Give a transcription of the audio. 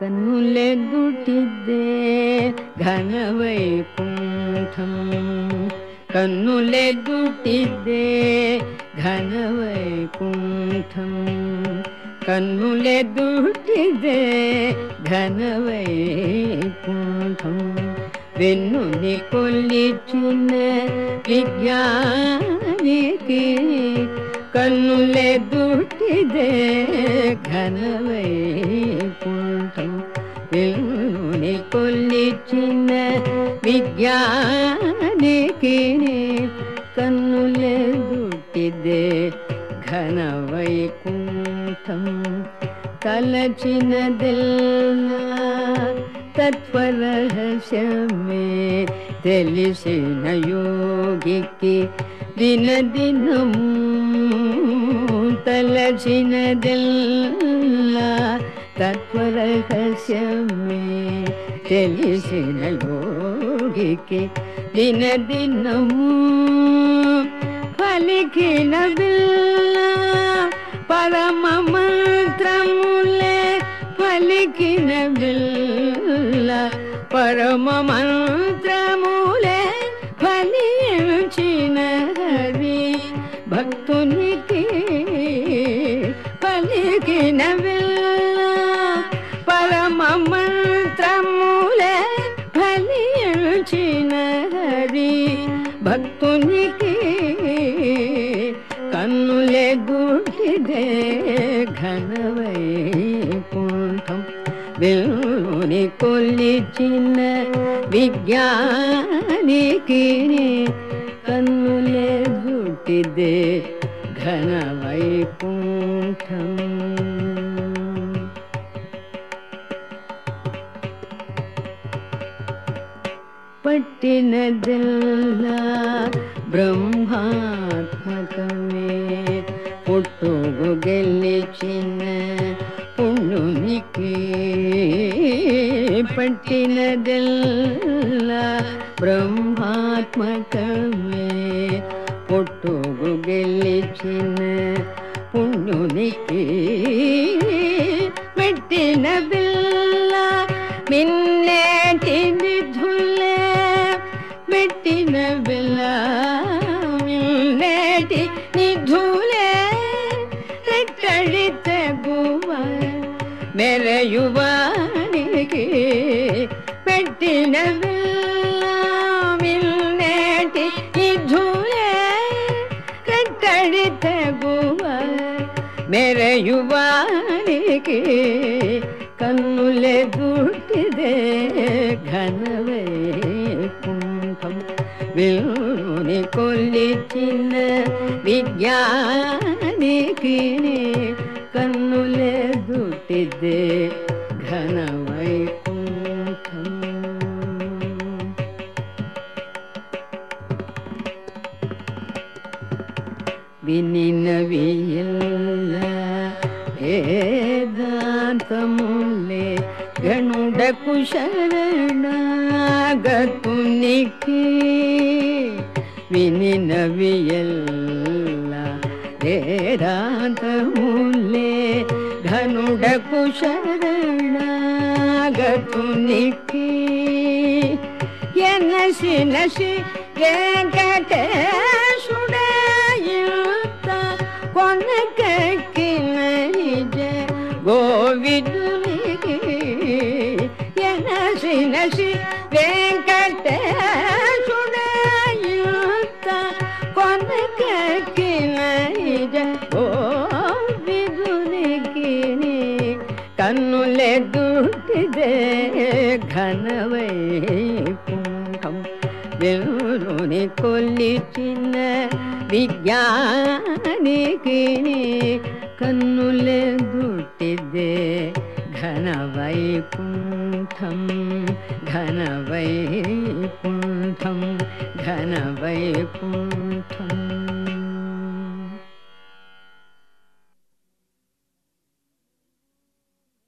కన్నులెదుటిద్దే ఘనవైకుంఠం. కన్నులెదుటిద్దే ఘనవైకుంఠం. కన్నులెదుటిదే ఘనవైకుంఠం. వెన్నుని కొల్లిచున్న విజ్ఞానికి కన్నులెదుటిదే ఘనవై దేవుని కొల్లిచ్చిన విజ్ఞానికి కన్నులెదుటిదే ఘనవైకుంఠం. తలచినదెల్లా తత్వరహస్యమే తెలిసిన యోగికి దిన దినదినము. తలచినదెల్లా తత్వరహస్యమే తెలిసిన యోగికి దినదినము పలికిన బిల్ల పరమ మంత్రములే పలికిన బిల్ల పరమ మంత్రములే ఫలించిన హరి. భక్తునికి పలికిన ಭಕ್ತುನಿಗೆ ಕನ್ನುಲೆ ಗುಡ್ಡಿದೆ ಘನವೈ ಕುಂಠಂ ಬೆಲ್ಲುನಿ ಕೊಲ್ಲಿ ಚಿನ್ನ ವಿಜ್ಞಾನಿ ಕಿರಿ ಕನ್ನುಲೆ ಗುಟ್ಟಿದೆ ಘನವೈ ಕುಂಠಂ पट्टिन दिल ब्रह्मात्मकमे पुट्टुगु गेलिचिन पुण्युनिके पट्टिन दिल ब्रह्मात्मकमे पुट्टुगु गेलिचिन पुण्युनिके மெட்டின பில்லா மின் ಮೆರೆಯುವನಿಗೆ ಪೆಟ್ಟಿನವೆಲ್ಲಾವಿಲ್ ನೇಟಿ ಇದುವೆ ಕತ್ತಡಿತಗುವ ಮೆರೆಯುವನಿಗೆ ಕನ್ನುಲೆ ದುಟ್ಟಿದೆ ಘನವೇ ಕುಂಠಂ ವಿಲ್ನಿ ಕೊಲ್ಲಿ ಚಿನ್ನ ವಿಜ್ಞಾನಿಕಿನೇ కన్నులే దుట్టిదే ఘనవైకుంఠం వినినవియల్ల వేదాంతములే గణుడకు శరణాగతునికి వినినవియల్ల వేదాంతములే ఘనుడకు శరణాగతునికి ఎనసి నసి వెంకటేశుడయుత కొనకెక్కిన నిజ గోవిందునికి ఎనసి నసి వెంకటేశుడయుత కొనకెక్కిన నిజ గోవిందునికి కన్నులే దుట్టిదే ఘనవైకుంఠం. వెలుని కొల్లిచిన విజ్ఞానికి కన్నులే దుట్టిదే ఘనవైపుంఠం ఘనవైపుంఠం ఘనవైపుంఠం